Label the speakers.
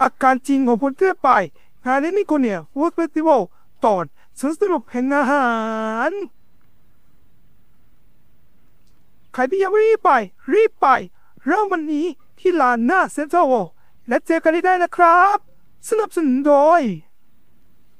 Speaker 1: อาการจริงของคนทั่วไปงานนี้นี่คนเนี่ย Work Festival ตอนสรุปแห่งอาหาร ใครที่ยังไม่รีบไป รีบไป เริ่มวันนี้ที่ลานหน้าเซ็นทรัลและเจอกันได้นะครับ สนับสนุนโดย